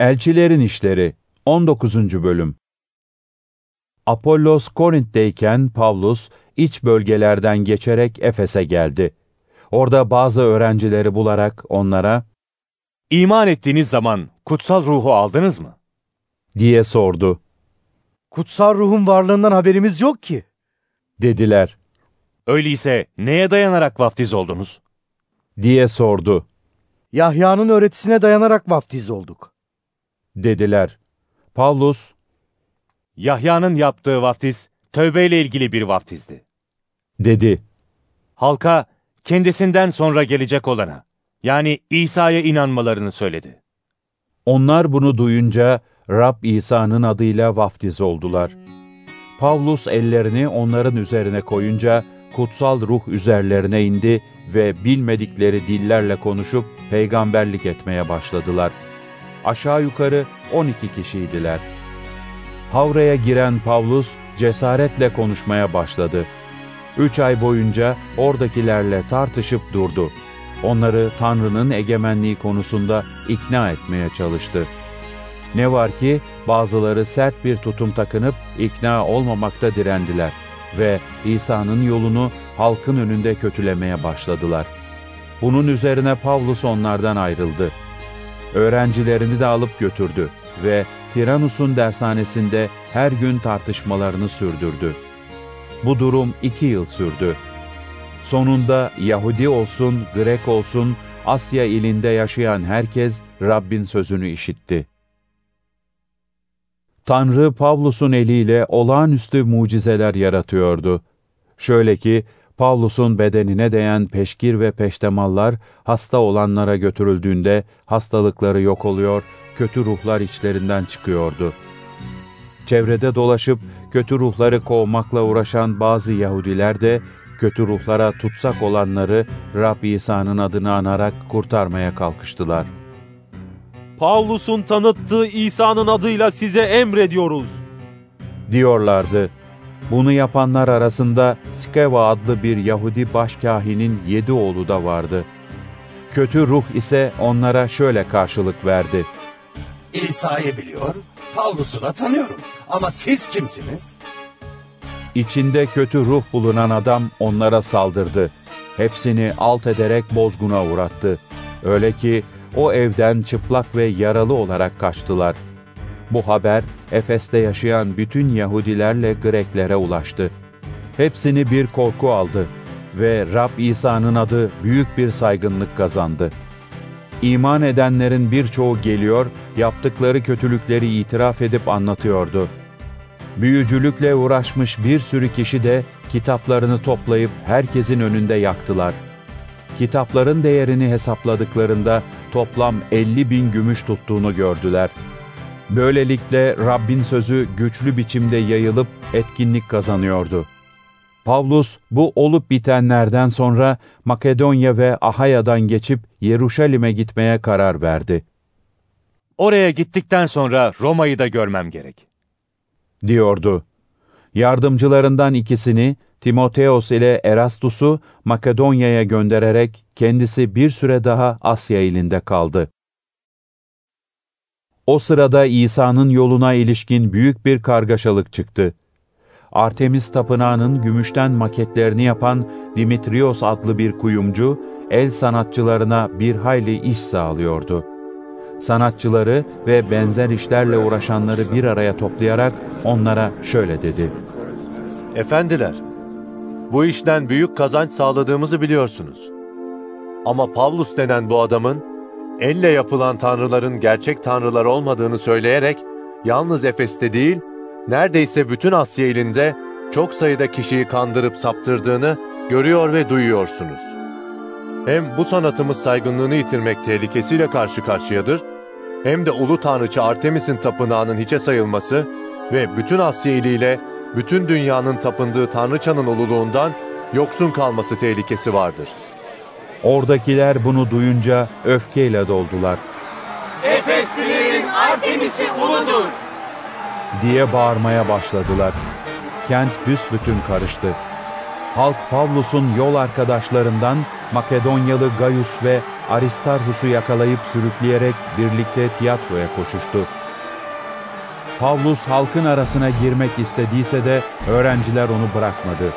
Elçilerin İşleri 19. Bölüm Apollos Korint'teyken Pavlus iç bölgelerden geçerek Efes'e geldi. Orada bazı öğrencileri bularak onlara İman ettiğiniz zaman kutsal ruhu aldınız mı? diye sordu. Kutsal ruhun varlığından haberimiz yok ki. Dediler. Öyleyse neye dayanarak vaftiz oldunuz? Diye sordu. Yahya'nın öğretisine dayanarak vaftiz olduk. Dediler. Pavlus Yahya'nın yaptığı vaftiz, tövbeyle ilgili bir vaftizdi. dedi. Halka kendisinden sonra gelecek olana, yani İsa'ya inanmalarını söyledi. Onlar bunu duyunca Rab İsa'nın adıyla vaftiz oldular. Pavlus ellerini onların üzerine koyunca kutsal ruh üzerlerine indi ve bilmedikleri dillerle konuşup peygamberlik etmeye başladılar. Aşağı yukarı 12 kişiydiler. Havraya giren Pavlus cesaretle konuşmaya başladı. Üç ay boyunca oradakilerle tartışıp durdu. Onları Tanrı'nın egemenliği konusunda ikna etmeye çalıştı. Ne var ki bazıları sert bir tutum takınıp ikna olmamakta direndiler ve İsa'nın yolunu halkın önünde kötülemeye başladılar. Bunun üzerine Pavlus onlardan ayrıldı. Öğrencilerini de alıp götürdü ve Tiranus'un dershanesinde her gün tartışmalarını sürdürdü. Bu durum iki yıl sürdü. Sonunda Yahudi olsun, Grek olsun, Asya ilinde yaşayan herkes Rabbin sözünü işitti. Tanrı Pavlus'un eliyle olağanüstü mucizeler yaratıyordu. Şöyle ki, Pavlus'un bedenine değen peşkir ve peştemallar hasta olanlara götürüldüğünde hastalıkları yok oluyor, kötü ruhlar içlerinden çıkıyordu. Çevrede dolaşıp kötü ruhları kovmakla uğraşan bazı Yahudiler de kötü ruhlara tutsak olanları Rab İsa'nın adını anarak kurtarmaya kalkıştılar. Pavlus'un tanıttığı İsa'nın adıyla size emrediyoruz. Diyorlardı. Bunu yapanlar arasında Skeva adlı bir Yahudi başkahinin yedi oğlu da vardı. Kötü ruh ise onlara şöyle karşılık verdi. İsa'yı biliyor, Pavlus'u da tanıyorum. Ama siz kimsiniz? İçinde kötü ruh bulunan adam onlara saldırdı. Hepsini alt ederek bozguna uğrattı. Öyle ki o evden çıplak ve yaralı olarak kaçtılar. Bu haber Efes'te yaşayan bütün Yahudilerle Greklere ulaştı. Hepsini bir korku aldı ve Rab İsa'nın adı büyük bir saygınlık kazandı. İman edenlerin birçoğu geliyor, yaptıkları kötülükleri itiraf edip anlatıyordu. Büyücülükle uğraşmış bir sürü kişi de kitaplarını toplayıp herkesin önünde yaktılar. Kitapların değerini hesapladıklarında toplam 50 bin gümüş tuttuğunu gördüler. Böylelikle Rabbin sözü güçlü biçimde yayılıp etkinlik kazanıyordu. Pavlus bu olup bitenlerden sonra Makedonya ve Ahaya'dan geçip Yeruşalim'e gitmeye karar verdi. Oraya gittikten sonra Roma'yı da görmem gerek. diyordu. Yardımcılarından ikisini Timoteos ile Erastus'u Makedonya'ya göndererek kendisi bir süre daha Asya ilinde kaldı. O sırada İsa'nın yoluna ilişkin büyük bir kargaşalık çıktı. Artemis Tapınağı'nın gümüşten maketlerini yapan Dimitrios adlı bir kuyumcu, el sanatçılarına bir hayli iş sağlıyordu. Sanatçıları ve benzer işlerle uğraşanları bir araya toplayarak onlara şöyle dedi. Efendiler, bu işten büyük kazanç sağladığımızı biliyorsunuz. Ama Pavlus denen bu adamın, elle yapılan tanrıların gerçek tanrılar olmadığını söyleyerek, yalnız Efes'te değil, neredeyse bütün Asya ilinde çok sayıda kişiyi kandırıp saptırdığını görüyor ve duyuyorsunuz. Hem bu sanatımız saygınlığını yitirmek tehlikesiyle karşı karşıyadır, hem de ulu tanrıçı Artemis'in tapınağının hiçe sayılması ve bütün Asya iliyle bütün dünyanın tapındığı tanrıçanın ululuğundan yoksun kalması tehlikesi vardır. Oradakiler bunu duyunca öfkeyle doldular. Efeslilerin Artemis'i uludur. diye bağırmaya başladılar. Kent büsbütün karıştı. Halk Pavlus'un yol arkadaşlarından Makedonyalı Gaius ve Aristarhus'u yakalayıp sürükleyerek birlikte tiyatroya koşuştu. Pavlus halkın arasına girmek istediyse de öğrenciler onu bırakmadı.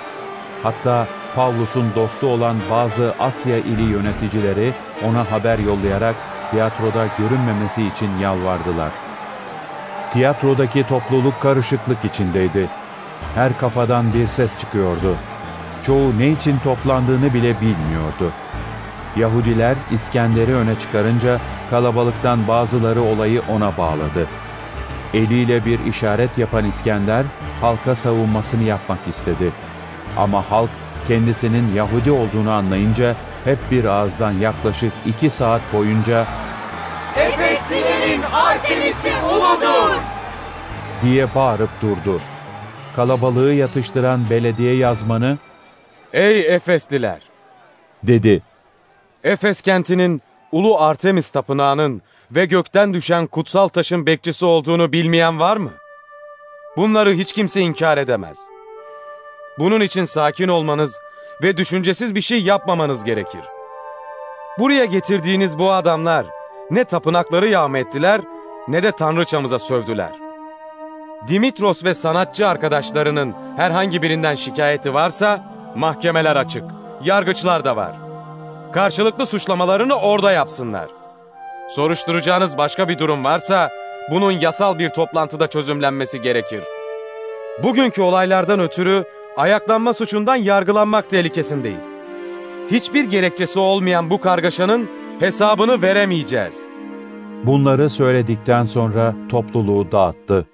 Hatta Pavlus'un dostu olan bazı Asya ili yöneticileri ona haber yollayarak tiyatroda görünmemesi için yalvardılar. Tiyatrodaki topluluk karışıklık içindeydi. Her kafadan bir ses çıkıyordu. Çoğu ne için toplandığını bile bilmiyordu. Yahudiler İskender'i öne çıkarınca kalabalıktan bazıları olayı ona bağladı. Eliyle bir işaret yapan İskender halka savunmasını yapmak istedi. Ama halk kendisinin Yahudi olduğunu anlayınca hep bir ağızdan yaklaşık iki saat boyunca Efeslilerin Artemis'i uludur. diye bağırıp durdu. Kalabalığı yatıştıran belediye yazmanı Ey Efesliler! dedi. Efes kentinin Ulu Artemis Tapınağı'nın ve gökten düşen kutsal taşın bekçisi olduğunu bilmeyen var mı? Bunları hiç kimse inkar edemez. Bunun için sakin olmanız ve düşüncesiz bir şey yapmamanız gerekir. Buraya getirdiğiniz bu adamlar ne tapınakları yağma ne de tanrıçamıza sövdüler. Dimitros ve sanatçı arkadaşlarının herhangi birinden şikayeti varsa mahkemeler açık, yargıçlar da var. Karşılıklı suçlamalarını orada yapsınlar. Soruşturacağınız başka bir durum varsa bunun yasal bir toplantıda çözümlenmesi gerekir. Bugünkü olaylardan ötürü ayaklanma suçundan yargılanmak tehlikesindeyiz. Hiçbir gerekçesi olmayan bu kargaşanın hesabını veremeyeceğiz. Bunları söyledikten sonra topluluğu dağıttı.